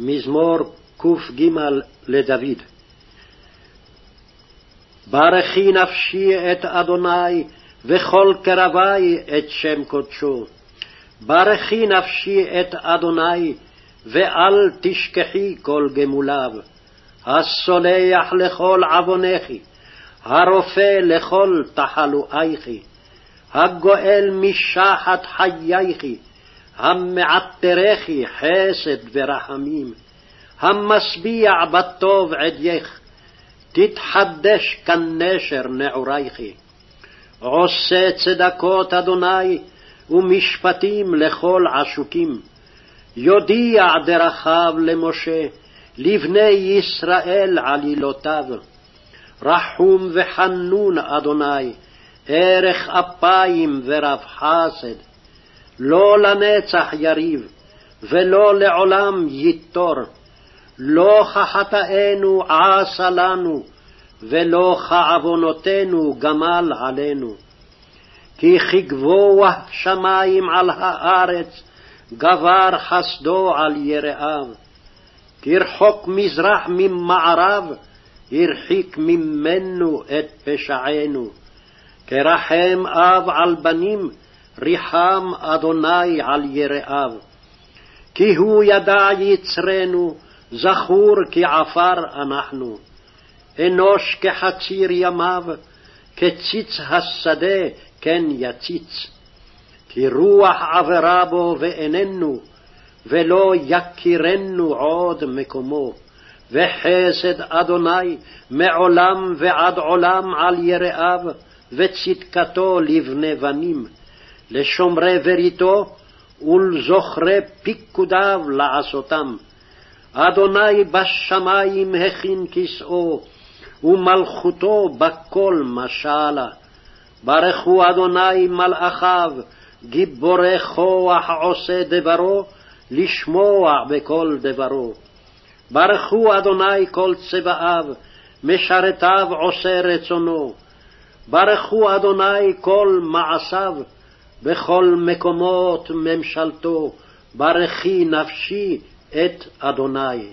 מזמור קג לדוד. ברכי נפשי את אדוני, וכל קרבי את שם קדשו. ברכי נפשי את אדוני, ואל תשכחי כל גמוליו. הסולח לכל עוונך, הרופא לכל תחלואיך, הגואל משחת חייך, המעטרך חסד ורחמים, המשביע בטוב עדייך, תתחדש כנשר נעורייך. עושה צדקות אדוני, ומשפטים לכל עשוקים. יודיע דרכיו למשה, לבני ישראל עלילותיו. רחום וחנון אדוני, ערך אפיים ורב חסד. לא לנצח יריב, ולא לעולם ייטור. לא כחטאנו עשה לנו, ולא כעוונותינו גמל עלינו. כי כגבוה שמים על הארץ, גבר חסדו על יראיו. כרחוק מזרח ממערב, הרחיק ממנו את פשענו. כרחם אב על בנים, ריחם אדוני על יראיו. כי הוא ידע יצרנו, זכור כי עפר אנחנו. אנוש כחציר ימיו, כציץ השדה כן יציץ. כי רוח עברה בו ואיננו, ולא יכירנו עוד מקומו. וחסד אדוני מעולם ועד עולם על יראיו, וצדקתו לבני בנים, לשומרי בריתו ולזוכרי פיקודיו לעשותם. אדוני בשמים הכין כסאו, ומלכותו בכל משלה. ברכו אדוני מלאכיו, גיבורי כוח עושה דברו, לשמוע בכל דברו. ברכו אדוני כל צבאיו, משרתיו עושה רצונו. ברכו אדוני כל מעשיו, בכל מקומות ממשלתו, ברכי נפשי את אדוני.